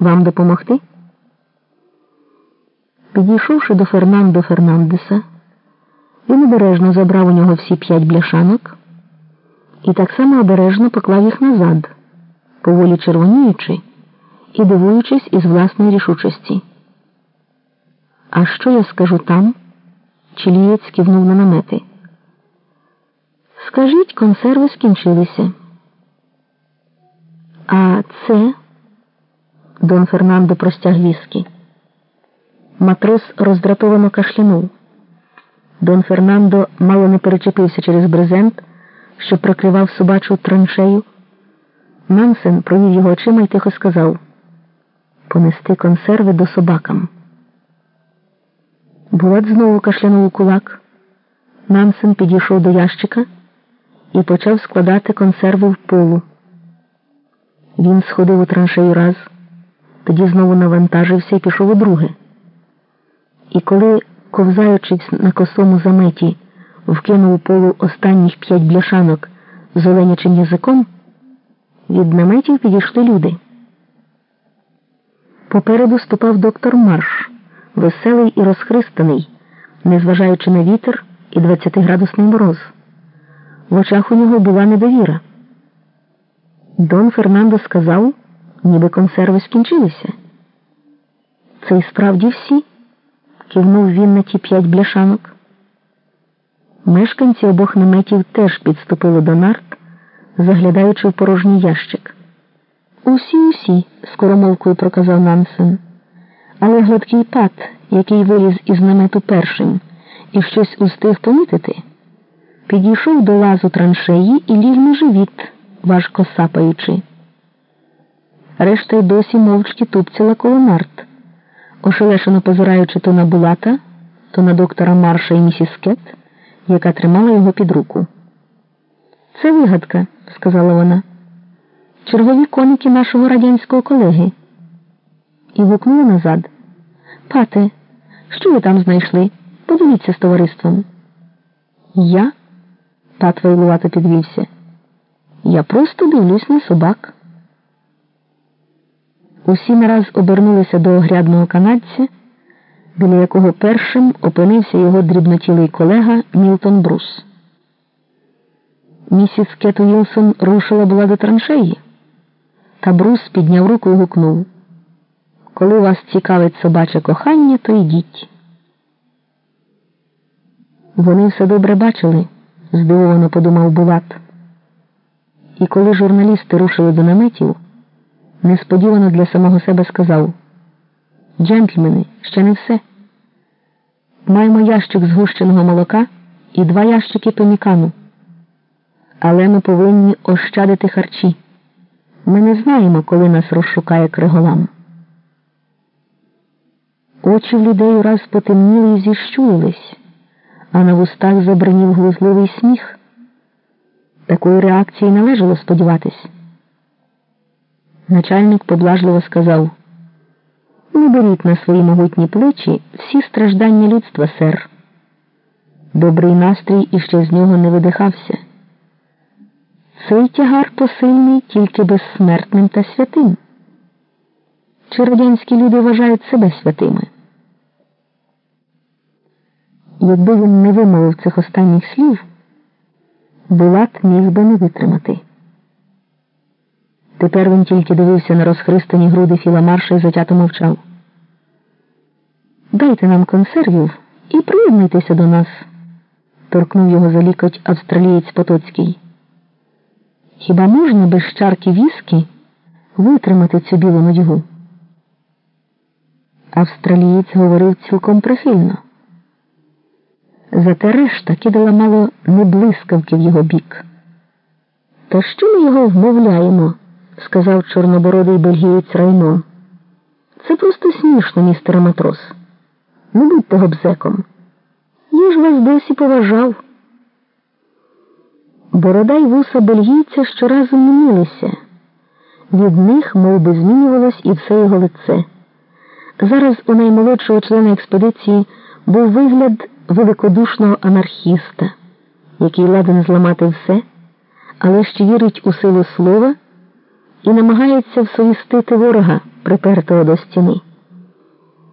Вам допомогти? Підійшовши до Фернандо Фернандеса, він обережно забрав у нього всі п'ять бляшанок і так само обережно поклав їх назад, поволі червоніючи і дивуючись із власної рішучості. А що я скажу там? Чилієць кивнув на намети. Скажіть, консерви скінчилися. А це Дон Фернандо простяг віскі. Матрос роздратовано кашлянув. Дон Фернандо мало не перечепився через брезент, що прикривав собачу траншею. Нансен провів його очима і тихо сказав понести консерви до собакам. Булат знову кашлянув у кулак. Нансен підійшов до ящика і почав складати консерви в полу. Він сходив у траншею раз, тоді знову навантажився і пішов у друге. І коли, ковзаючись на косому заметі, вкинув у полу останніх п'ять бляшанок з оленячим язиком, від наметів підійшли люди. Попереду ступав доктор Марш, веселий і розхристаний, незважаючи на вітер і 20-градусний мороз. В очах у нього була недовіра. Дон Фернандо сказав, ніби консерви скінчилися. Це й справді всі, кивнув він на ті п'ять бляшанок. Мешканці обох наметів теж підступили до нарт, заглядаючи в порожній ящик. Усі, усі, скоромовкою проказав Нансен. Але гладкий пат, який виліз із намету першим і щось устиг помітити, підійшов до лазу траншеї і ліг на живіт, важко сапаючи. Решта й досі мовчки тупціла коло нарт, ошелешено позираючи то на Булата, то на доктора Марша і місіс Кет, яка тримала його під руку. Це вигадка, сказала вона. Чергові коники нашого радянського колеги. І гукнула назад. Пате, що ви там знайшли? Подивіться з товариством. Я? Пат вайлувато підвівся. Я просто дивлюсь на собак. Усі нараз обернулися до огрядного канадця, біля якого першим опинився його дрібнотілий колега Мілтон Брус. Місіс Кет Уілсон рушила була до траншеї, та Брус підняв руку і гукнув Коли вас цікавить собаче кохання, то йдіть. Вони все добре бачили, здивовано подумав Булат. І коли журналісти рушили до наметів, несподівано для самого себе сказав Джентльмени, ще не все. Маємо ящик згущеного молока і два ящики пемікану. Але ми повинні ощадити харчі. Ми не знаємо, коли нас розшукає криголам. Очі в людей ураз потемніли і зіщулились, а на вустах забринів глузливий сміх. Такої реакції належало сподіватись. Начальник поблажливо сказав Не беріть на свої могутні плечі всі страждання людства, сер. Добрий настрій іще з нього не видихався. Цей тягар посильний тільки безсмертним та святим. Чи радянські люди вважають себе святими? Якби він не вимовив цих останніх слів, Булат міг би не витримати. Тепер він тільки дивився на розхристані груди Філа Марша і затято мовчав. Дайте нам консервів і приєднуйтеся до нас, торкнув його за лікоть австралієць Потоцький. Хіба можна без чарки віскі витримати цю білу нудьгу? Австралієць говорив цілком прихильно. Зате решта кидала мало не блискавки в його бік. Та що ми його вмовляємо? Сказав чорнобородий бельгієць Раймон. Це просто смішно, містере матрос. Не будьте гобзеком. Я ж вас досі поважав. Борода й вуса бельгійця щоразу мінилися. Від них мов би, змінювалось і все його лице. Зараз у наймолодшого члена експедиції був вигляд великодушного анархіста, який ладен зламати все, але ще вірить у силу слова і намагається всовістити ворога припертого до стіни.